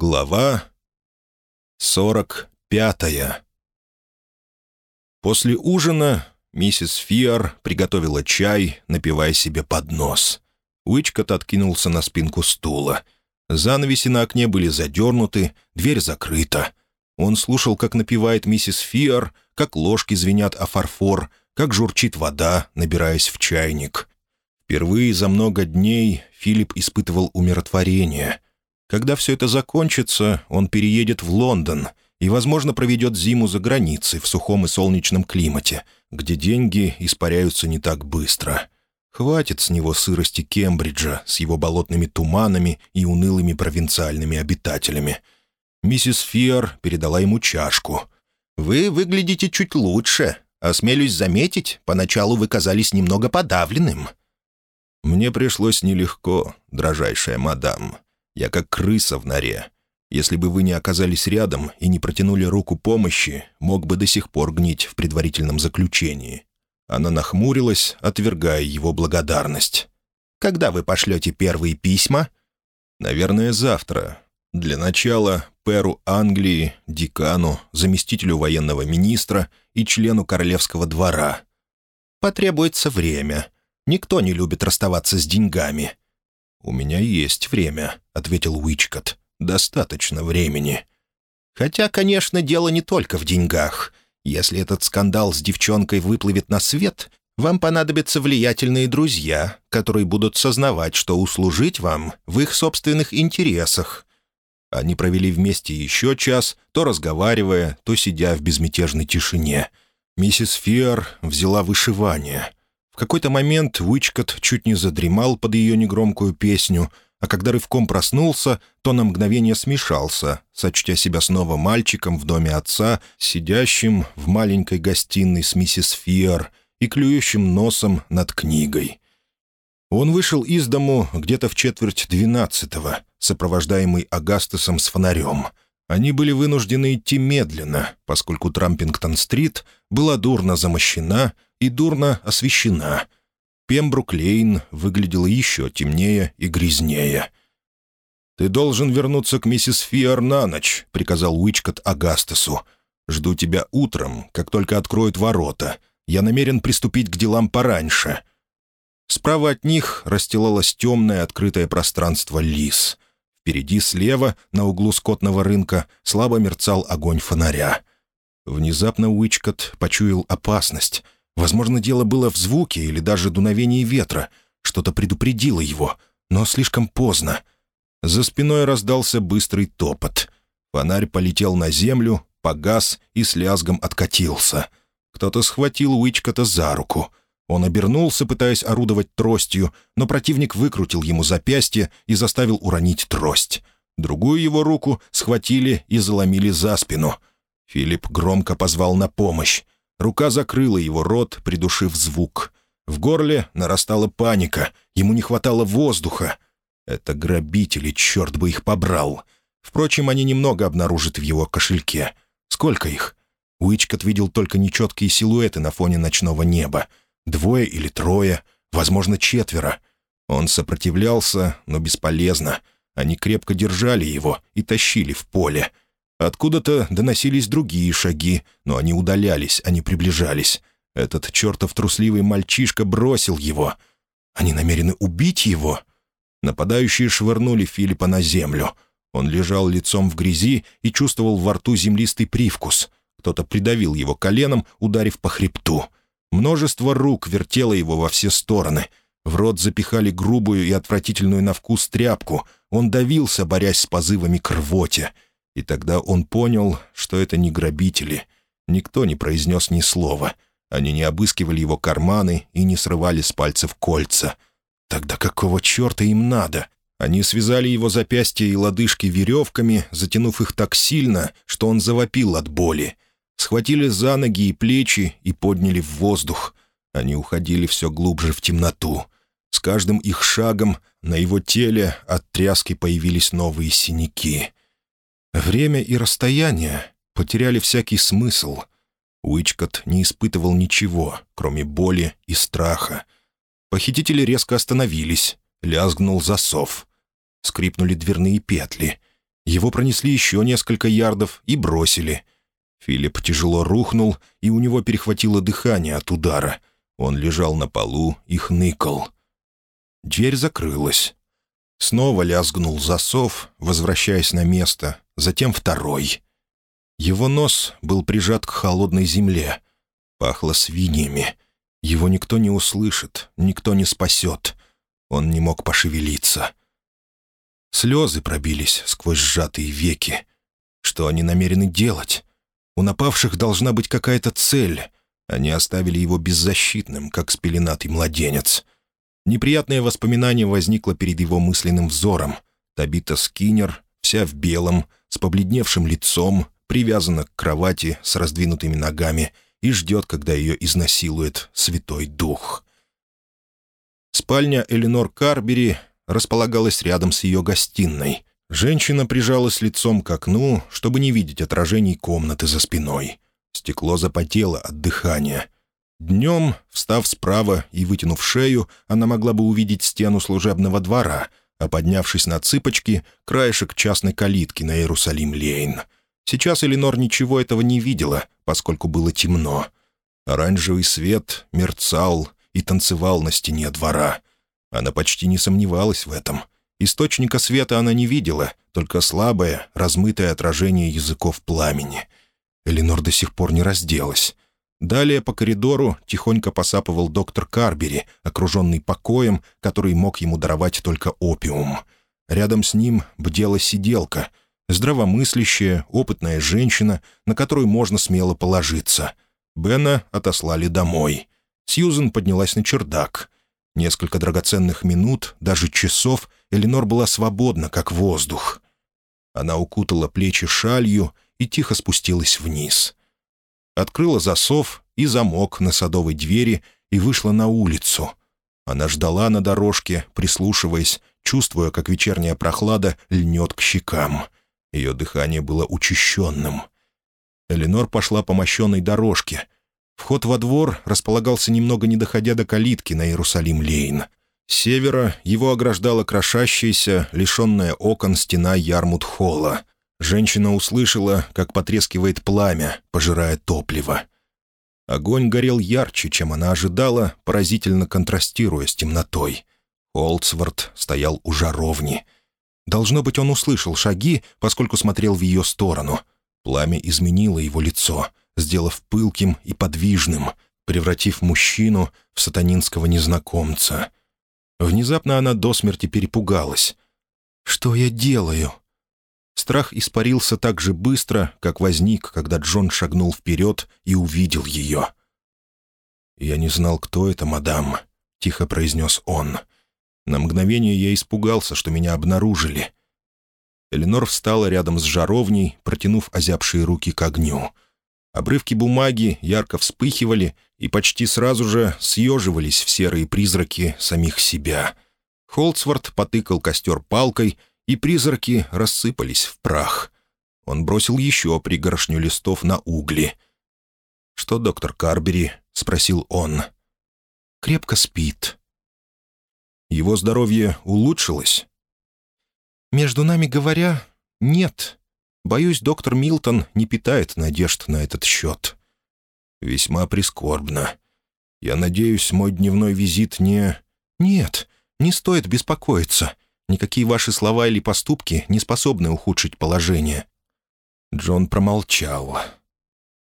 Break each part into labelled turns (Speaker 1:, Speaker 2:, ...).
Speaker 1: Глава сорок пятая После ужина миссис Фиар приготовила чай, напивая себе под нос. Уичкот откинулся на спинку стула. Занавеси на окне были задернуты, дверь закрыта. Он слушал, как напевает миссис Фиар, как ложки звенят о фарфор, как журчит вода, набираясь в чайник. Впервые за много дней Филипп испытывал умиротворение — когда все это закончится, он переедет в Лондон и, возможно, проведет зиму за границей в сухом и солнечном климате, где деньги испаряются не так быстро. Хватит с него сырости Кембриджа с его болотными туманами и унылыми провинциальными обитателями. Миссис Фиар передала ему чашку. «Вы выглядите чуть лучше. Осмелюсь заметить, поначалу вы казались немного подавленным». «Мне пришлось нелегко, дрожайшая мадам. Я как крыса в норе. Если бы вы не оказались рядом и не протянули руку помощи, мог бы до сих пор гнить в предварительном заключении». Она нахмурилась, отвергая его благодарность. «Когда вы пошлете первые письма?» «Наверное, завтра. Для начала Перу Англии, декану, заместителю военного министра и члену королевского двора. Потребуется время. Никто не любит расставаться с деньгами. «У меня есть время», — ответил Уичкот. «Достаточно времени». «Хотя, конечно, дело не только в деньгах. Если этот скандал с девчонкой выплывет на свет, вам понадобятся влиятельные друзья, которые будут сознавать, что услужить вам в их собственных интересах». Они провели вместе еще час, то разговаривая, то сидя в безмятежной тишине. Миссис Фиар взяла вышивание — какой-то момент Уичкот чуть не задремал под ее негромкую песню, а когда рывком проснулся, то на мгновение смешался, сочтя себя снова мальчиком в доме отца, сидящим в маленькой гостиной с миссис Фиар и клюющим носом над книгой. Он вышел из дому где-то в четверть двенадцатого, сопровождаемый Агастасом с фонарем. Они были вынуждены идти медленно, поскольку Трампингтон-стрит была дурно замощена — и дурно освещена. Пембрук-Лейн выглядела еще темнее и грязнее. «Ты должен вернуться к миссис Фиар на ночь», — приказал Уичкот Агастасу. «Жду тебя утром, как только откроют ворота. Я намерен приступить к делам пораньше». Справа от них расстилалось темное открытое пространство лис. Впереди слева, на углу скотного рынка, слабо мерцал огонь фонаря. Внезапно Уичкот почуял опасность — Возможно, дело было в звуке или даже дуновении ветра. Что-то предупредило его, но слишком поздно. За спиной раздался быстрый топот. Фонарь полетел на землю, погас и с лязгом откатился. Кто-то схватил Уичкота за руку. Он обернулся, пытаясь орудовать тростью, но противник выкрутил ему запястье и заставил уронить трость. Другую его руку схватили и заломили за спину. Филипп громко позвал на помощь. Рука закрыла его рот, придушив звук. В горле нарастала паника, ему не хватало воздуха. Это грабители, черт бы их побрал. Впрочем, они немного обнаружат в его кошельке. Сколько их? Уичкот видел только нечеткие силуэты на фоне ночного неба. Двое или трое, возможно, четверо. Он сопротивлялся, но бесполезно. Они крепко держали его и тащили в поле — Откуда-то доносились другие шаги, но они удалялись, не приближались. Этот чертов трусливый мальчишка бросил его. Они намерены убить его? Нападающие швырнули Филиппа на землю. Он лежал лицом в грязи и чувствовал во рту землистый привкус. Кто-то придавил его коленом, ударив по хребту. Множество рук вертело его во все стороны. В рот запихали грубую и отвратительную на вкус тряпку. Он давился, борясь с позывами к рвоте. И тогда он понял, что это не грабители. Никто не произнес ни слова. Они не обыскивали его карманы и не срывали с пальцев кольца. Тогда какого черта им надо? Они связали его запястья и лодыжки веревками, затянув их так сильно, что он завопил от боли. Схватили за ноги и плечи и подняли в воздух. Они уходили все глубже в темноту. С каждым их шагом на его теле от тряски появились новые синяки. Время и расстояние потеряли всякий смысл. Уичкот не испытывал ничего, кроме боли и страха. Похитители резко остановились, лязгнул засов. Скрипнули дверные петли. Его пронесли еще несколько ярдов и бросили. Филипп тяжело рухнул, и у него перехватило дыхание от удара. Он лежал на полу и хныкал. Дверь закрылась. Снова лязгнул засов, возвращаясь на место, затем второй. Его нос был прижат к холодной земле. Пахло свиньями. Его никто не услышит, никто не спасет. Он не мог пошевелиться. Слезы пробились сквозь сжатые веки. Что они намерены делать? У напавших должна быть какая-то цель. Они оставили его беззащитным, как спеленатый младенец. Неприятное воспоминание возникло перед его мысленным взором. Табита Скиннер, вся в белом, с побледневшим лицом, привязана к кровати с раздвинутыми ногами и ждет, когда ее изнасилует Святой Дух. Спальня Эленор Карбери располагалась рядом с ее гостиной. Женщина прижалась лицом к окну, чтобы не видеть отражений комнаты за спиной. Стекло запотело от дыхания. Днем, встав справа и вытянув шею, она могла бы увидеть стену служебного двора, а поднявшись на цыпочки, краешек частной калитки на Иерусалим-Лейн. Сейчас Эленор ничего этого не видела, поскольку было темно. Оранжевый свет мерцал и танцевал на стене двора. Она почти не сомневалась в этом. Источника света она не видела, только слабое, размытое отражение языков пламени. Эленор до сих пор не разделась. Далее по коридору тихонько посапывал доктор Карбери, окруженный покоем, который мог ему даровать только опиум. Рядом с ним бдела сиделка, здравомыслящая, опытная женщина, на которую можно смело положиться. Бена отослали домой. Сьюзен поднялась на чердак. Несколько драгоценных минут, даже часов, Эленор была свободна, как воздух. Она укутала плечи шалью и тихо спустилась вниз. Открыла засов и замок на садовой двери и вышла на улицу. Она ждала на дорожке, прислушиваясь, чувствуя, как вечерняя прохлада льнет к щекам. Ее дыхание было учащенным. Эленор пошла по мощенной дорожке — Вход во двор располагался немного не доходя до калитки на Иерусалим-Лейн. С севера его ограждала крошащаяся, лишенная окон стена Ярмут-холла. Женщина услышала, как потрескивает пламя, пожирая топливо. Огонь горел ярче, чем она ожидала, поразительно контрастируя с темнотой. Олдсворт стоял у жаровни. Должно быть, он услышал шаги, поскольку смотрел в ее сторону. Пламя изменило его лицо — сделав пылким и подвижным, превратив мужчину в сатанинского незнакомца. Внезапно она до смерти перепугалась. «Что я делаю?» Страх испарился так же быстро, как возник, когда Джон шагнул вперед и увидел ее. «Я не знал, кто это, мадам», — тихо произнес он. На мгновение я испугался, что меня обнаружили. Эленор встала рядом с жаровней, протянув озябшие руки к огню — Обрывки бумаги ярко вспыхивали и почти сразу же съеживались в серые призраки самих себя. Холцвард потыкал костер палкой, и призраки рассыпались в прах. Он бросил еще пригоршню листов на угли. «Что доктор Карбери?» — спросил он. «Крепко спит». «Его здоровье улучшилось?» «Между нами говоря, нет», Боюсь, доктор Милтон не питает надежд на этот счет. Весьма прискорбно. Я надеюсь, мой дневной визит не... Нет, не стоит беспокоиться. Никакие ваши слова или поступки не способны ухудшить положение. Джон промолчал.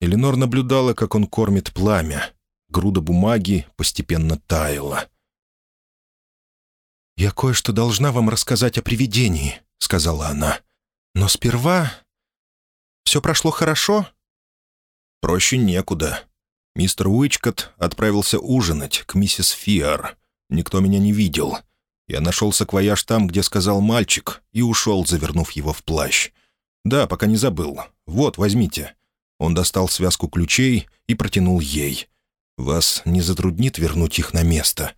Speaker 1: Эленор наблюдала, как он кормит пламя. Груда бумаги постепенно таяла. «Я кое-что должна вам рассказать о привидении», — сказала она. Но сперва... Все прошло хорошо?» «Проще некуда. Мистер Уичкот отправился ужинать к миссис Фиар. Никто меня не видел. Я нашел саквояж там, где сказал мальчик, и ушел, завернув его в плащ. Да, пока не забыл. Вот, возьмите». Он достал связку ключей и протянул ей. «Вас не затруднит вернуть их на место?»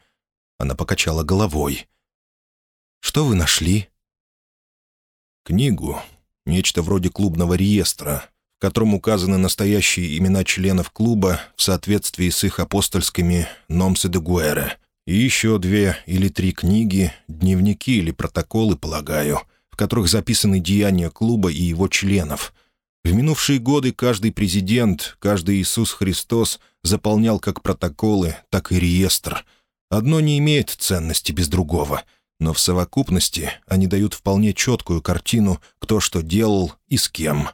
Speaker 1: Она покачала головой. «Что вы нашли?» Книгу, нечто вроде клубного реестра, в котором указаны настоящие имена членов клуба в соответствии с их апостольскими «Номсе де Гуэре», и еще две или три книги, дневники или протоколы, полагаю, в которых записаны деяния клуба и его членов. В минувшие годы каждый президент, каждый Иисус Христос заполнял как протоколы, так и реестр. Одно не имеет ценности без другого, но в совокупности они дают вполне четкую картину, кто что делал и с кем.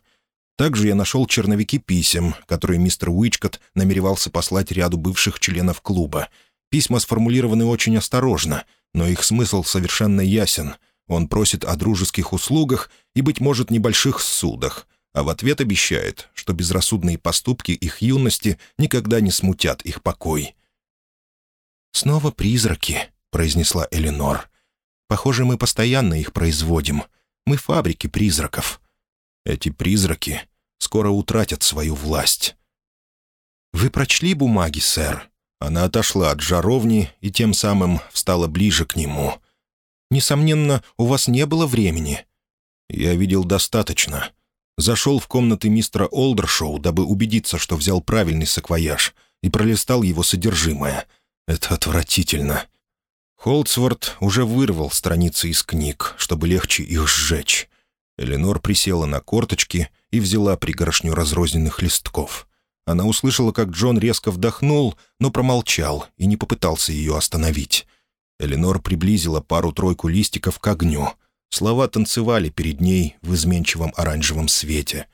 Speaker 1: Также я нашел черновики писем, которые мистер Уичкот намеревался послать ряду бывших членов клуба. Письма сформулированы очень осторожно, но их смысл совершенно ясен. Он просит о дружеских услугах и, быть может, небольших судах — а в ответ обещает, что безрассудные поступки их юности никогда не смутят их покой. «Снова призраки», — произнесла Эленор. «Похоже, мы постоянно их производим. Мы фабрики призраков. Эти призраки скоро утратят свою власть». «Вы прочли бумаги, сэр?» Она отошла от жаровни и тем самым встала ближе к нему. «Несомненно, у вас не было времени». «Я видел достаточно. Зашел в комнаты мистера Олдершоу, дабы убедиться, что взял правильный саквояж, и пролистал его содержимое. Это отвратительно. Холдсворт уже вырвал страницы из книг, чтобы легче их сжечь. Эленор присела на корточки и взяла пригоршню разрозненных листков. Она услышала, как Джон резко вдохнул, но промолчал и не попытался ее остановить. Эленор приблизила пару-тройку листиков к огню — Слова танцевали перед ней в изменчивом оранжевом свете.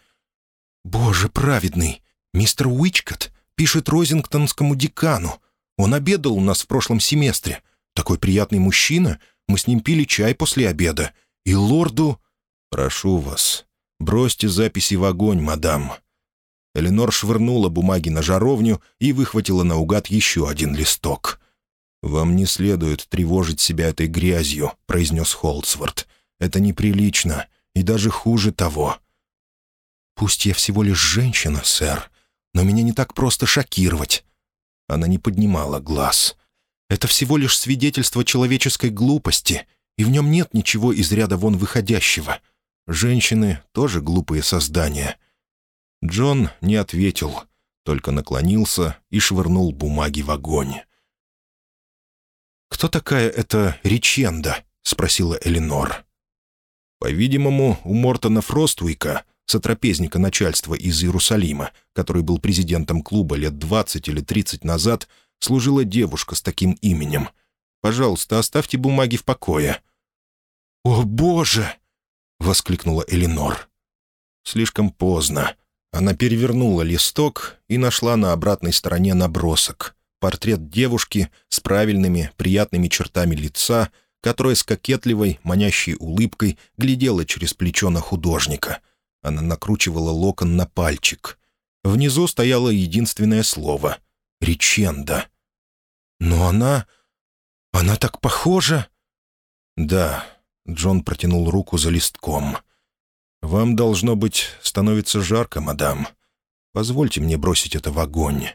Speaker 1: «Боже праведный! Мистер Уичкот пишет Розингтонскому декану. Он обедал у нас в прошлом семестре. Такой приятный мужчина. Мы с ним пили чай после обеда. И лорду...» «Прошу вас, бросьте записи в огонь, мадам». Эленор швырнула бумаги на жаровню и выхватила наугад еще один листок. «Вам не следует тревожить себя этой грязью», — произнес Холдсворт. Это неприлично и даже хуже того. «Пусть я всего лишь женщина, сэр, но меня не так просто шокировать». Она не поднимала глаз. «Это всего лишь свидетельство человеческой глупости, и в нем нет ничего из ряда вон выходящего. Женщины тоже глупые создания». Джон не ответил, только наклонился и швырнул бумаги в огонь. «Кто такая эта Риченда?» — спросила Эленор. По-видимому, у Мортона Фроствуика, сотрапезника начальства из Иерусалима, который был президентом клуба лет 20 или 30 назад, служила девушка с таким именем. Пожалуйста, оставьте бумаги в покое». «О, Боже!» — воскликнула Эленор. Слишком поздно. Она перевернула листок и нашла на обратной стороне набросок. Портрет девушки с правильными, приятными чертами лица — которая с кокетливой, манящей улыбкой глядела через плечо на художника. Она накручивала локон на пальчик. Внизу стояло единственное слово — «Риченда». «Но она... она так похожа...» «Да», — Джон протянул руку за листком. «Вам, должно быть, становится жарко, мадам. Позвольте мне бросить это в огонь».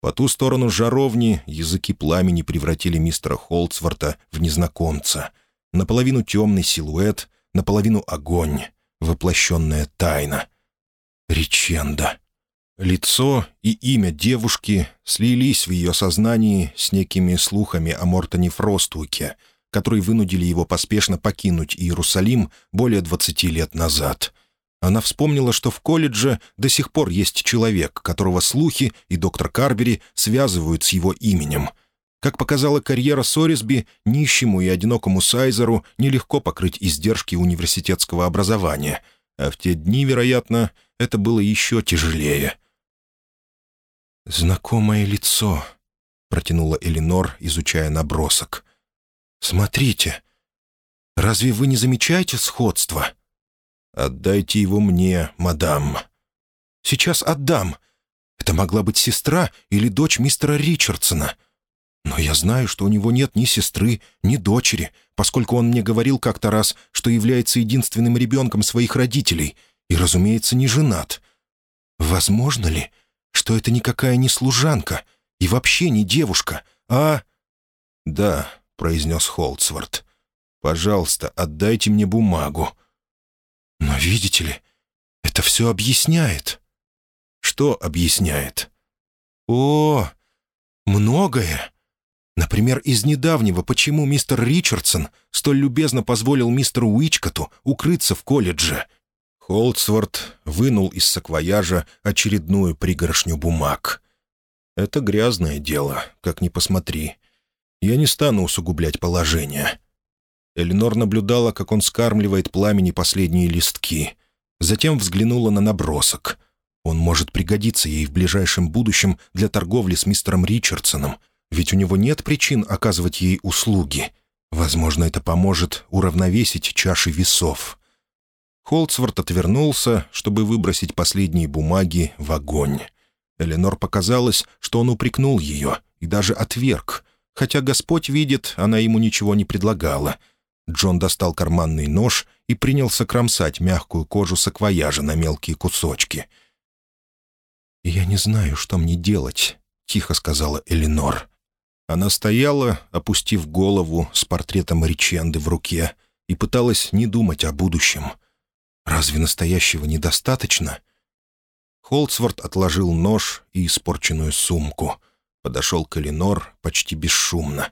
Speaker 1: По ту сторону жаровни языки пламени превратили мистера Холцворта в незнакомца. Наполовину темный силуэт, наполовину огонь, воплощенная тайна. Риченда. Лицо и имя девушки слились в ее сознании с некими слухами о Мортоне Фростуке, которые вынудили его поспешно покинуть Иерусалим более двадцати лет назад — она вспомнила, что в колледже до сих пор есть человек, которого слухи и доктор Карбери связывают с его именем. Как показала карьера Сорисби, нищему и одинокому Сайзеру нелегко покрыть издержки университетского образования. А в те дни, вероятно, это было еще тяжелее. «Знакомое лицо», — протянула Эленор, изучая набросок. «Смотрите, разве вы не замечаете сходства?» «Отдайте его мне, мадам». «Сейчас отдам. Это могла быть сестра или дочь мистера Ричардсона. Но я знаю, что у него нет ни сестры, ни дочери, поскольку он мне говорил как-то раз, что является единственным ребенком своих родителей и, разумеется, не женат. Возможно ли, что это никакая не служанка и вообще не девушка, а...» «Да», — произнес Холдсворт. «Пожалуйста, отдайте мне бумагу. Но видите ли, это все объясняет. Что объясняет? О, многое. Например, из недавнего, почему мистер Ричардсон столь любезно позволил мистеру Уичкоту укрыться в колледже. Холдсворт вынул из саквояжа очередную пригоршню бумаг. «Это грязное дело, как ни посмотри. Я не стану усугублять положение». Эленор наблюдала, как он скармливает пламени последние листки. Затем взглянула на набросок. Он может пригодиться ей в ближайшем будущем для торговли с мистером Ричардсоном — ведь у него нет причин оказывать ей услуги. Возможно, это поможет уравновесить чаши весов. Холцворт отвернулся, чтобы выбросить последние бумаги в огонь. Эленор показалось, что он упрекнул ее и даже отверг. Хотя Господь видит, она ему ничего не предлагала. Джон достал карманный нож и принялся кромсать мягкую кожу саквояжа на мелкие кусочки. «Я не знаю, что мне делать», — тихо сказала Эленор. Она стояла, опустив голову с портретом Риченды в руке, и пыталась не думать о будущем. Разве настоящего недостаточно? Холцворт отложил нож и испорченную сумку. Подошел к Эленор почти бесшумно.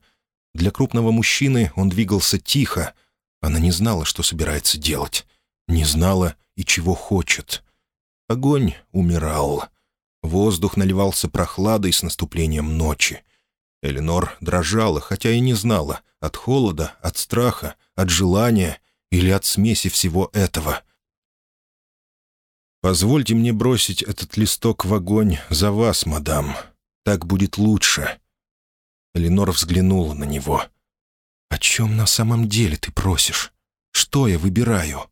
Speaker 1: Для крупного мужчины он двигался тихо. Она не знала, что собирается делать. Не знала и чего хочет. Огонь умирал. Воздух наливался прохладой с наступлением ночи. Эленор дрожала, хотя и не знала, от холода, от страха, от желания или от смеси всего этого. «Позвольте мне бросить этот листок в огонь за вас, мадам. Так будет лучше». Эленор взглянула на него. «О чем на самом деле ты просишь? Что я выбираю?»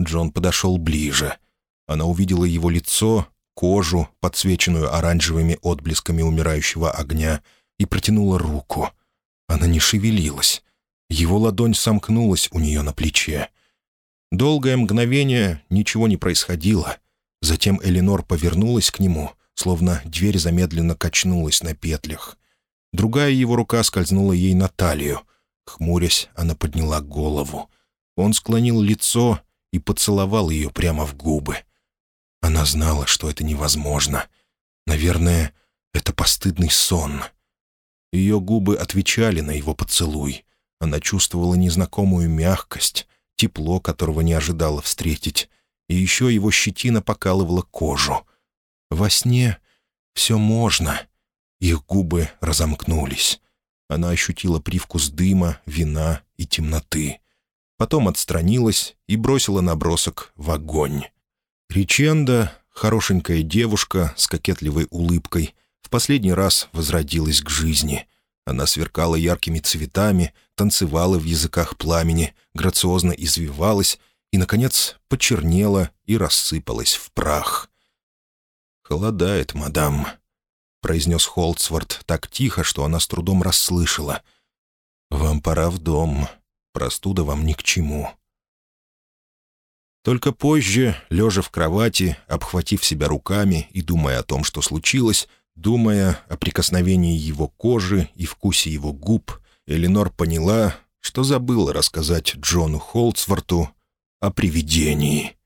Speaker 1: Джон подошел ближе. Она увидела его лицо, кожу, подсвеченную оранжевыми отблесками умирающего огня — и протянула руку. Она не шевелилась. Его ладонь сомкнулась у нее на плече. Долгое мгновение ничего не происходило. Затем Эленор повернулась к нему, словно дверь замедленно качнулась на петлях. Другая его рука скользнула ей на талию. Хмурясь, она подняла голову. Он склонил лицо и поцеловал ее прямо в губы. Она знала, что это невозможно. Наверное, это постыдный сон — ее губы отвечали на его поцелуй. Она чувствовала незнакомую мягкость, тепло, которого не ожидала встретить, и еще его щетина покалывала кожу. Во сне все можно. Их губы разомкнулись. Она ощутила привкус дыма, вина и темноты. Потом отстранилась и бросила набросок в огонь. Риченда, хорошенькая девушка с кокетливой улыбкой — в последний раз возродилась к жизни. Она сверкала яркими цветами, танцевала в языках пламени, грациозно извивалась и, наконец, почернела и рассыпалась в прах. «Холодает, мадам», — произнес Холцвард так тихо, что она с трудом расслышала. «Вам пора в дом. Простуда вам ни к чему». Только позже, лежа в кровати, обхватив себя руками и думая о том, что случилось, Думая о прикосновении его кожи и вкусе его губ, Эленор поняла, что забыла рассказать Джону Холцворту о привидении.